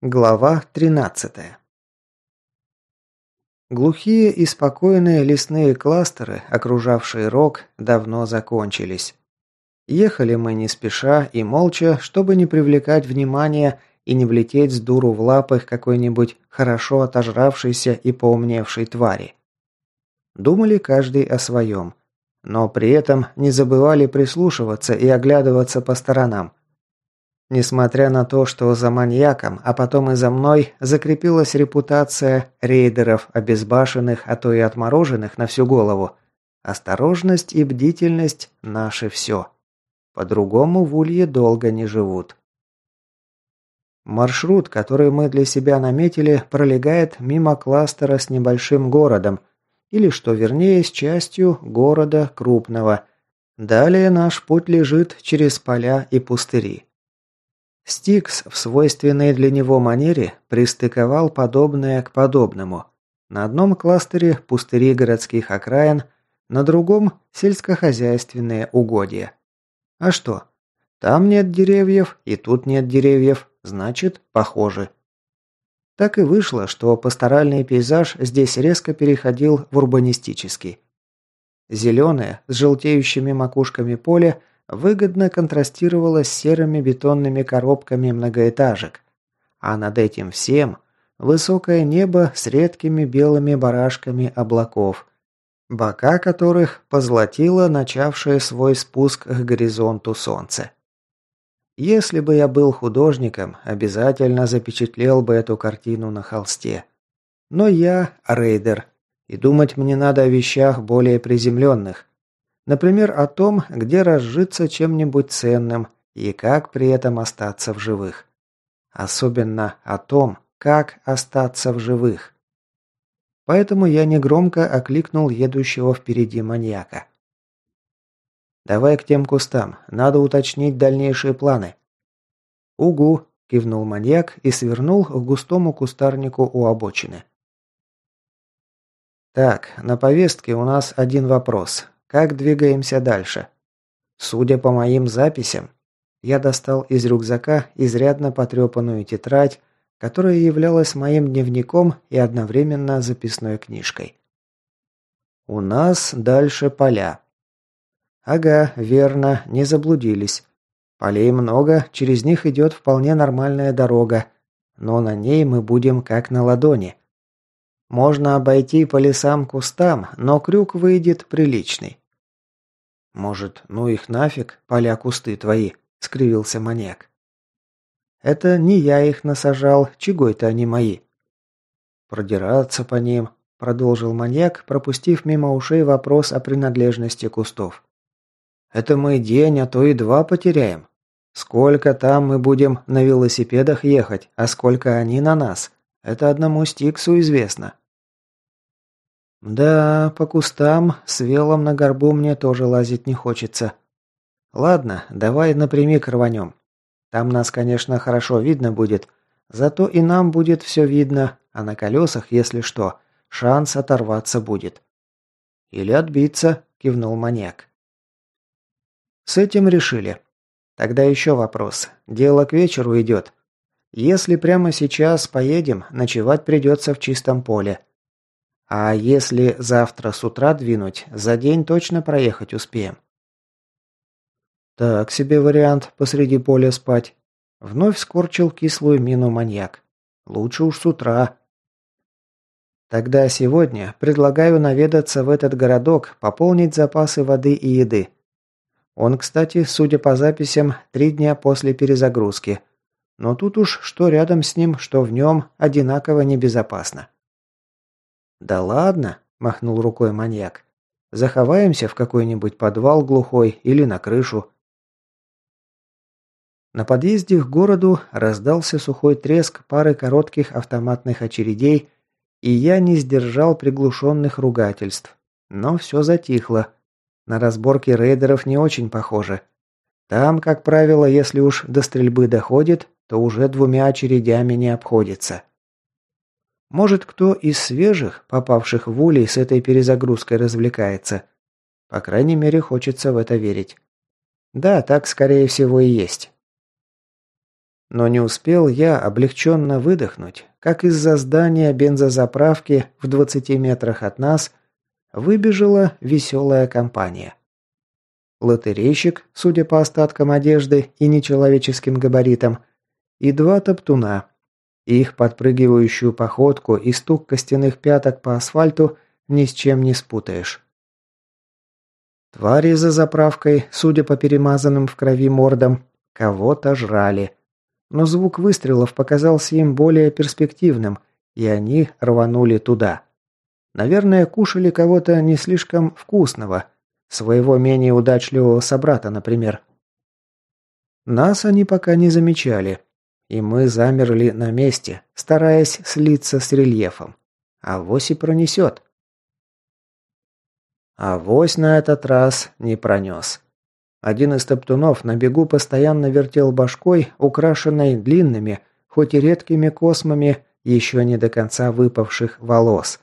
Глава 13. Глухие и спокойные лесные кластеры, окружавшие рог, давно закончились. Ехали мы не спеша и молча, чтобы не привлекать внимания и не влететь с дуру в лапы какой-нибудь хорошо отожравшейся и поумневшей твари. Думали каждый о своем, но при этом не забывали прислушиваться и оглядываться по сторонам, Несмотря на то, что за маньяком, а потом и за мной, закрепилась репутация рейдеров, обезбашенных, а то и отмороженных на всю голову, осторожность и бдительность – наше все. По-другому в Улье долго не живут. Маршрут, который мы для себя наметили, пролегает мимо кластера с небольшим городом, или, что вернее, с частью города крупного. Далее наш путь лежит через поля и пустыри. Стикс в свойственной для него манере пристыковал подобное к подобному. На одном кластере пустыри городских окраин, на другом сельскохозяйственные угодья. А что? Там нет деревьев, и тут нет деревьев, значит, похоже. Так и вышло, что пасторальный пейзаж здесь резко переходил в урбанистический. Зеленое, с желтеющими макушками поле выгодно контрастировала с серыми бетонными коробками многоэтажек. А над этим всем высокое небо с редкими белыми барашками облаков, бока которых позлатило начавшее свой спуск к горизонту солнце. Если бы я был художником, обязательно запечатлел бы эту картину на холсте. Но я рейдер, и думать мне надо о вещах более приземленных, Например, о том, где разжиться чем-нибудь ценным и как при этом остаться в живых. Особенно о том, как остаться в живых. Поэтому я негромко окликнул едущего впереди маньяка. «Давай к тем кустам. Надо уточнить дальнейшие планы». «Угу», – кивнул маньяк и свернул к густому кустарнику у обочины. «Так, на повестке у нас один вопрос. Как двигаемся дальше? Судя по моим записям, я достал из рюкзака изрядно потрепанную тетрадь, которая являлась моим дневником и одновременно записной книжкой. У нас дальше поля. Ага, верно, не заблудились. Полей много, через них идет вполне нормальная дорога, но на ней мы будем как на ладони. Можно обойти по лесам-кустам, но крюк выйдет приличный. «Может, ну их нафиг, поля-кусты твои?» – скривился маньяк. «Это не я их насажал, чего это они мои?» «Продираться по ним», – продолжил маньяк, пропустив мимо ушей вопрос о принадлежности кустов. «Это мы день, а то и два потеряем. Сколько там мы будем на велосипедах ехать, а сколько они на нас, это одному Стиксу известно». «Да, по кустам с велом на горбу мне тоже лазить не хочется. Ладно, давай напрямик рванем. Там нас, конечно, хорошо видно будет, зато и нам будет все видно, а на колесах, если что, шанс оторваться будет». «Или отбиться», – кивнул маньяк. С этим решили. Тогда еще вопрос. Дело к вечеру идет. Если прямо сейчас поедем, ночевать придется в чистом поле. А если завтра с утра двинуть, за день точно проехать успеем. Так себе вариант посреди поля спать. Вновь скорчил кислую мину маньяк. Лучше уж с утра. Тогда сегодня предлагаю наведаться в этот городок, пополнить запасы воды и еды. Он, кстати, судя по записям, три дня после перезагрузки. Но тут уж что рядом с ним, что в нем, одинаково небезопасно. «Да ладно», – махнул рукой маньяк. «Заховаемся в какой-нибудь подвал глухой или на крышу». На подъезде к городу раздался сухой треск пары коротких автоматных очередей, и я не сдержал приглушенных ругательств. Но все затихло. На разборки рейдеров не очень похоже. Там, как правило, если уж до стрельбы доходит, то уже двумя очередями не обходится. Может, кто из свежих, попавших в улей, с этой перезагрузкой развлекается. По крайней мере, хочется в это верить. Да, так, скорее всего, и есть. Но не успел я облегченно выдохнуть, как из-за здания бензозаправки в 20 метрах от нас выбежала веселая компания. Лотерейщик, судя по остаткам одежды и нечеловеческим габаритам, и два топтуна. Их подпрыгивающую походку и стук костяных пяток по асфальту ни с чем не спутаешь. Твари за заправкой, судя по перемазанным в крови мордам, кого-то жрали. Но звук выстрелов показался им более перспективным, и они рванули туда. Наверное, кушали кого-то не слишком вкусного, своего менее удачливого собрата, например. Нас они пока не замечали, и мы замерли на месте, стараясь слиться с рельефом. А вось и пронесет. А вось на этот раз не пронес. Один из топтунов на бегу постоянно вертел башкой, украшенной длинными, хоть и редкими космами, еще не до конца выпавших волос.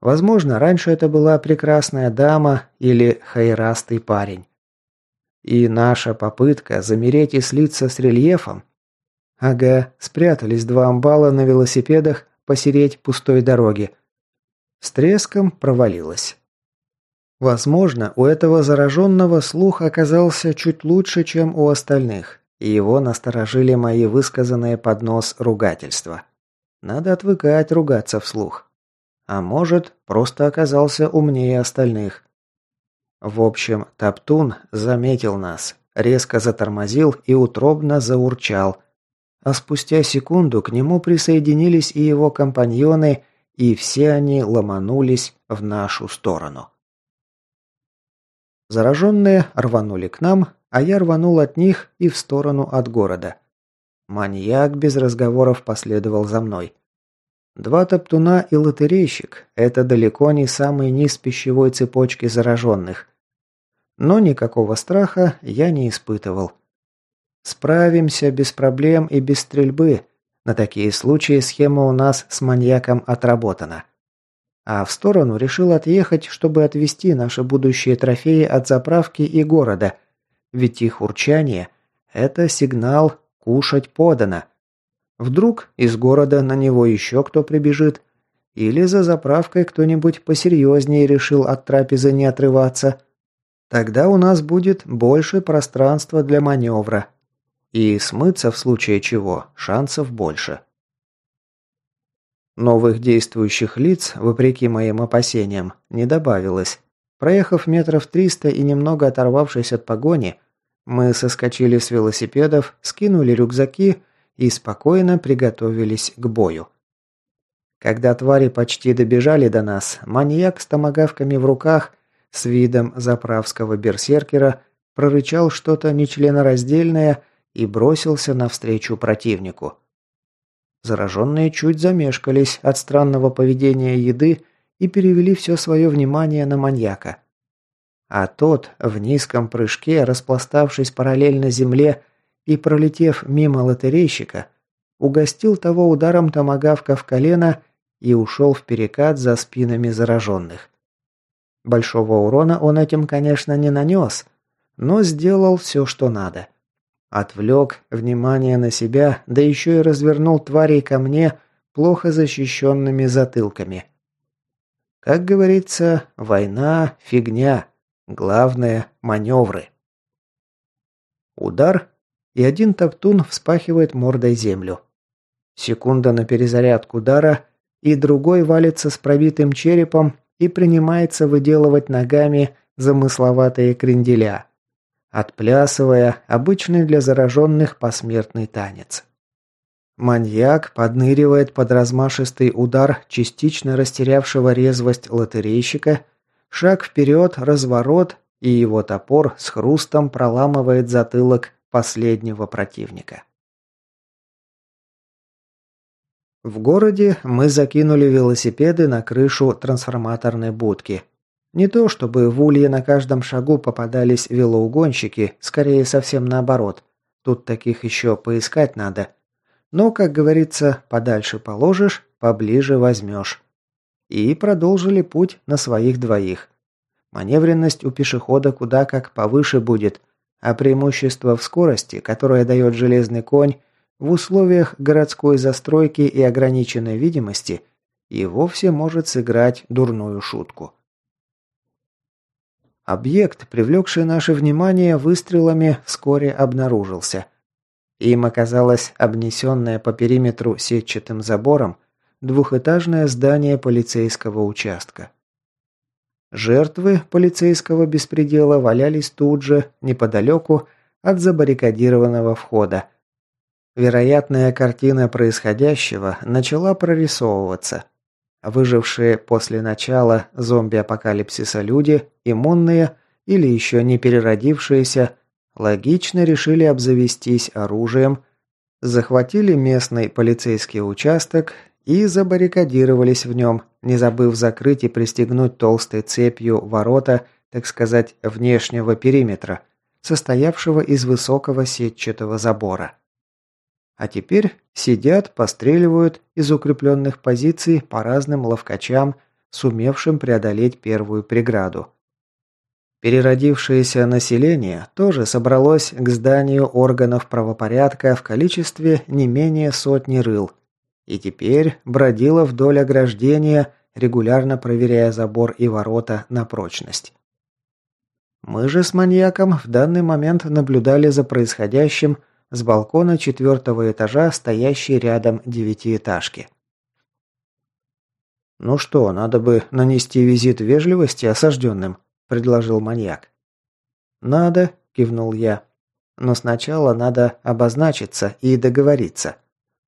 Возможно, раньше это была прекрасная дама или хайрастый парень. И наша попытка замереть и слиться с рельефом. Ага, спрятались два амбала на велосипедах посереть пустой дороги. С треском провалилась. Возможно, у этого зараженного слух оказался чуть лучше, чем у остальных, и его насторожили мои высказанные под нос ругательства. Надо отвыкать ругаться вслух. А может, просто оказался умнее остальных. В общем, Топтун заметил нас, резко затормозил и утробно заурчал. А спустя секунду к нему присоединились и его компаньоны, и все они ломанулись в нашу сторону. Зараженные рванули к нам, а я рванул от них и в сторону от города. Маньяк без разговоров последовал за мной. Два топтуна и лотерейщик – это далеко не самый низ пищевой цепочки зараженных. Но никакого страха я не испытывал. Справимся без проблем и без стрельбы. На такие случаи схема у нас с маньяком отработана а в сторону решил отъехать, чтобы отвезти наши будущие трофеи от заправки и города, ведь их урчание – это сигнал «кушать подано». Вдруг из города на него еще кто прибежит, или за заправкой кто-нибудь посерьезнее решил от трапезы не отрываться. Тогда у нас будет больше пространства для маневра. И смыться в случае чего шансов больше. Новых действующих лиц, вопреки моим опасениям, не добавилось. Проехав метров триста и немного оторвавшись от погони, мы соскочили с велосипедов, скинули рюкзаки и спокойно приготовились к бою. Когда твари почти добежали до нас, маньяк с томогавками в руках, с видом заправского берсеркера, прорычал что-то нечленораздельное и бросился навстречу противнику. Зараженные чуть замешкались от странного поведения еды и перевели все свое внимание на маньяка. А тот, в низком прыжке, распластавшись параллельно земле и пролетев мимо лотерейщика, угостил того ударом томагавка в колено и ушел в перекат за спинами зараженных. Большого урона он этим, конечно, не нанес, но сделал все, что надо. Отвлек внимание на себя, да еще и развернул тварей ко мне плохо защищенными затылками. Как говорится, война – фигня. Главное – маневры. Удар, и один топтун вспахивает мордой землю. Секунда на перезарядку удара, и другой валится с пробитым черепом и принимается выделывать ногами замысловатые кренделя отплясывая обычный для зараженных посмертный танец. Маньяк подныривает под размашистый удар частично растерявшего резвость лотерейщика, шаг вперед, разворот, и его топор с хрустом проламывает затылок последнего противника. В городе мы закинули велосипеды на крышу трансформаторной будки, не то чтобы в Улье на каждом шагу попадались велоугонщики, скорее совсем наоборот. Тут таких еще поискать надо. Но, как говорится, подальше положишь, поближе возьмешь. И продолжили путь на своих двоих. Маневренность у пешехода куда как повыше будет, а преимущество в скорости, которое дает железный конь, в условиях городской застройки и ограниченной видимости и вовсе может сыграть дурную шутку. Объект, привлекший наше внимание выстрелами, вскоре обнаружился. Им оказалось обнесенное по периметру сетчатым забором двухэтажное здание полицейского участка. Жертвы полицейского беспредела валялись тут же, неподалеку от забаррикадированного входа. Вероятная картина происходящего начала прорисовываться. Выжившие после начала зомби-апокалипсиса люди, иммунные или еще не переродившиеся, логично решили обзавестись оружием, захватили местный полицейский участок и забаррикадировались в нем, не забыв закрыть и пристегнуть толстой цепью ворота, так сказать, внешнего периметра, состоявшего из высокого сетчатого забора. А теперь сидят, постреливают из укрепленных позиций по разным ловкачам, сумевшим преодолеть первую преграду. Переродившееся население тоже собралось к зданию органов правопорядка в количестве не менее сотни рыл – и теперь бродила вдоль ограждения, регулярно проверяя забор и ворота на прочность. Мы же с маньяком в данный момент наблюдали за происходящим с балкона четвертого этажа, стоящей рядом девятиэтажки. «Ну что, надо бы нанести визит вежливости осажденным», – предложил маньяк. «Надо», – кивнул я. «Но сначала надо обозначиться и договориться.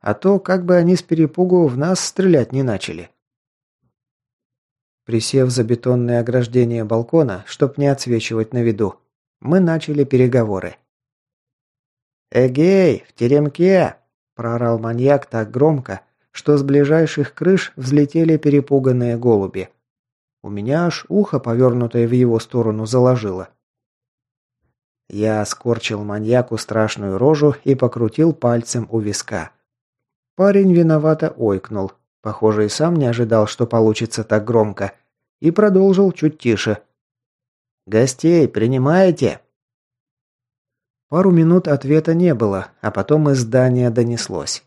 А то, как бы они с перепугу в нас стрелять не начали. Присев за бетонное ограждение балкона, чтоб не отсвечивать на виду, мы начали переговоры. «Эгей, в теремке!» – проорал маньяк так громко, что с ближайших крыш взлетели перепуганные голуби. У меня аж ухо, повернутое в его сторону, заложило. Я скорчил маньяку страшную рожу и покрутил пальцем у виска. Парень виновато ойкнул. Похоже, и сам не ожидал, что получится так громко. И продолжил чуть тише. «Гостей принимаете?» Пару минут ответа не было, а потом из здания донеслось.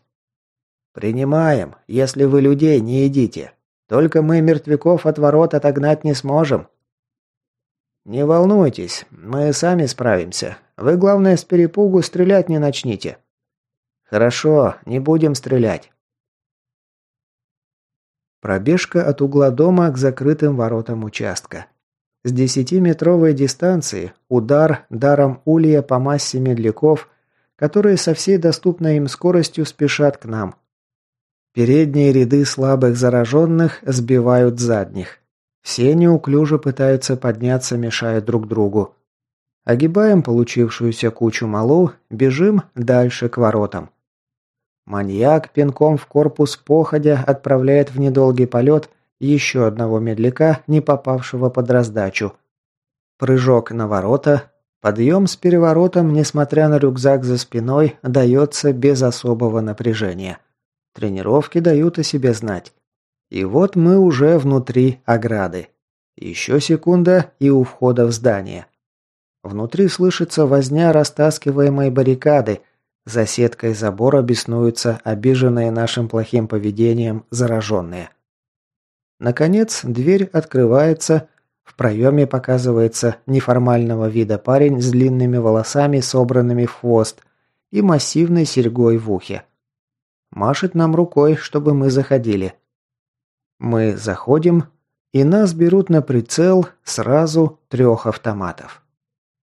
«Принимаем, если вы людей не едите. Только мы мертвяков от ворот отогнать не сможем». «Не волнуйтесь, мы сами справимся. Вы, главное, с перепугу стрелять не начните». «Хорошо, не будем стрелять». Пробежка от угла дома к закрытым воротам участка. С десятиметровой дистанции удар даром улья по массе медляков, которые со всей доступной им скоростью спешат к нам. Передние ряды слабых зараженных сбивают задних. Все неуклюже пытаются подняться, мешая друг другу. Огибаем получившуюся кучу малу, бежим дальше к воротам. Маньяк пинком в корпус походя отправляет в недолгий полет еще одного медляка, не попавшего под раздачу. Прыжок на ворота. Подъем с переворотом, несмотря на рюкзак за спиной, дается без особого напряжения. Тренировки дают о себе знать. И вот мы уже внутри ограды. Еще секунда и у входа в здание. Внутри слышится возня растаскиваемой баррикады, за сеткой забора беснуются обиженные нашим плохим поведением зараженные. Наконец, дверь открывается, в проеме показывается неформального вида парень с длинными волосами, собранными в хвост, и массивной серьгой в ухе. Машет нам рукой, чтобы мы заходили. Мы заходим, и нас берут на прицел сразу трех автоматов.